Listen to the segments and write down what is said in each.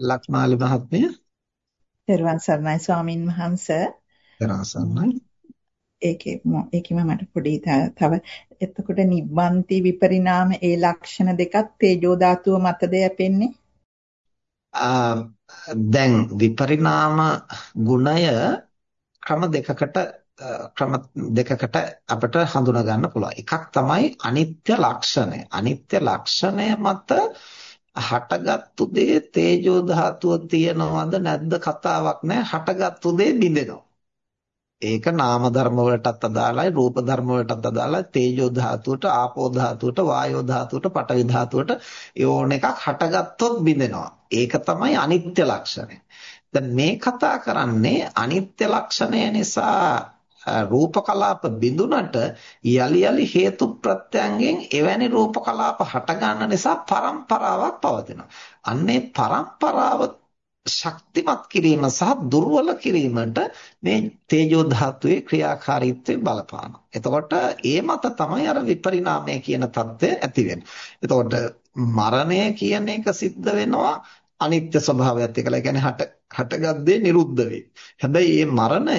ලක්මාලි මහත්මිය පෙරවන් සර්ණයි ස්වාමින් වහන්සේ දරාසන්නයි ඒකේ ඒකෙම මට පොඩි තව එතකොට නිබ්බන්ති විපරිණාම ඒ ලක්ෂණ දෙකක් තේජෝ ධාතුව මතද යැපෙන්නේ දැන් විපරිණාම ගුණය ක්‍රම දෙකකට ක්‍රම දෙකකට අපිට හඳුනා ගන්න පුළුවන්. එකක් තමයි අනිත්‍ය ලක්ෂණය. අනිත්‍ය ලක්ෂණය මත හටගත්තු දේ තේජෝ ධාතුව තියනවද නැද්ද කතාවක් නැහැ. හටගත්තු දේ බිඳෙනවා. ඒක නාම ධර්ම වලටත් අදාළයි රූප ධර්ම වලටත් අදාළයි තේජෝ ධාතුවට ආපෝ ධාතුවට වායෝ ධාතුවට පඨවි ධාතුවට යෝන එකක් හටගත්තොත් බිඳෙනවා ඒක තමයි අනිත්‍ය ලක්ෂණය දැන් මේ කතා කරන්නේ අනිත්‍ය ලක්ෂණය නිසා රූප කලාප බිඳුනට යලි යලි හේතු ප්‍රත්‍යයෙන් එවැනි රූප කලාප හට ගන්න නිසා පරම්පරාවක් පවතිනවා. අන්නේ පරම්පරාව ශක්තිමත් කිරීම සහ දුර්වල කිරීමට මේ තේජෝ ධාතුවේ ක්‍රියාකාරීත්වය බලපානවා. එතකොට ඒ මත තමයි අර විපරිණාමය කියන தත්ත්වය ඇති වෙන්නේ. එතකොට මරණය කියන එක සිද්ධ වෙනවා අනිත්‍ය ස්වභාවයත් එක්කලා. ඒ කියන්නේ හට හටගත් දේ නිරුද්ධ වේ. හැබැයි මේ මරණය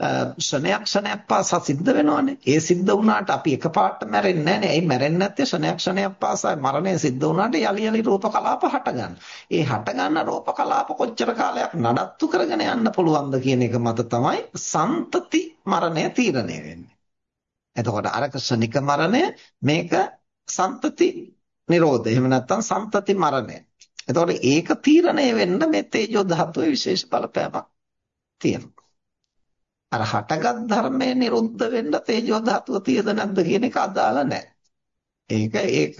ක්ෂණයක් ක්ෂණයක් පාසා සිද්ධ වෙනවනේ. ඒ සිද්ධ වුණාට අපි එකපාරට මැරෙන්නේ නැහැ නේ. ඒ මැරෙන්නේ නැත්තේ ක්ෂණයක් ක්ෂණයක් පාසා මරණය සිද්ධ වුණාට යලි යලි රූප කලාප හට ගන්න. ඒ හට ගන්න රූප කලාප කොච්චර කාලයක් නඩත්තු කරගෙන යන්න පුළුවන්ද කියන එක මත තමයි සන්තති මරණය තීරණය වෙන්නේ. එතකොට අර ක්ෂණික මරණය මේක සන්තති නිරෝධය. එහෙම නැත්නම් සන්තති මරණය. එතකොට ඒක තීරණය වෙන්න මේ තේජෝ ධාතුවේ විශේෂ බලපෑමක් තියෙනවා. අර හටගත් ධර්මය නිරුද්ධ වෙන්න තේජෝ ධාතුව තියද නැද්ද කියන එක අදාළ නැහැ. ඒක ඒක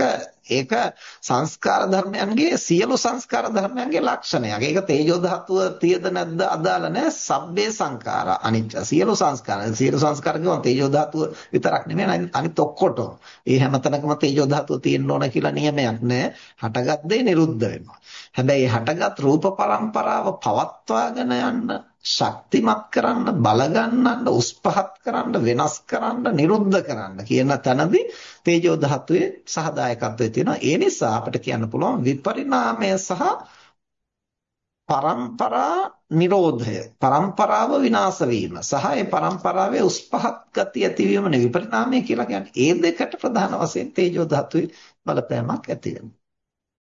ඒක සංස්කාර ධර්මයන්ගේ සියලු සංස්කාර ධර්මයන්ගේ ලක්ෂණයක්. ඒක තේජෝ ධාතුව තියද නැද්ද අදාළ නැහැ. සබ්බේ සංඛාරා අනිත්‍ය සියලු සංස්කාර. සියලු සංස්කාර කියවන තේජෝ ධාතුව විතරක් නෙමෙයි අනිත් ඔක්කොටම. ඒ හැමතැනකම තේජෝ ධාතුව තියෙන්න ඕන කියලා නියමයක් නැහැ. හටගත් දේ නිරුද්ධ වෙනවා. හැබැයි හටගත් රූප පරම්පරාව පවත්වාගෙන යන්න ශක්තිමත් කරන්න බල ගන්නන්න උස් පහත් කරන්න වෙනස් කරන්න නිරුද්ධ කරන්න කියන තැනදී තේජෝ ධාතුවේ සහදායකත්වය තියෙනවා. ඒ නිසා අපිට කියන්න පුළුවන් විපරිණාමය සහ පරම්පරා නිරෝධය. පරම්පරාව විනාශ වීම. සහ ඒ පරම්පරාවේ උස් පහත් ගතිය ඇතිවීම නේ විපරිණාමය කියලා කියන්නේ ඒ දෙකට ප්‍රධාන වශයෙන් තේජෝ ධාතුවේ බලපෑමක් ඇති වෙනවා.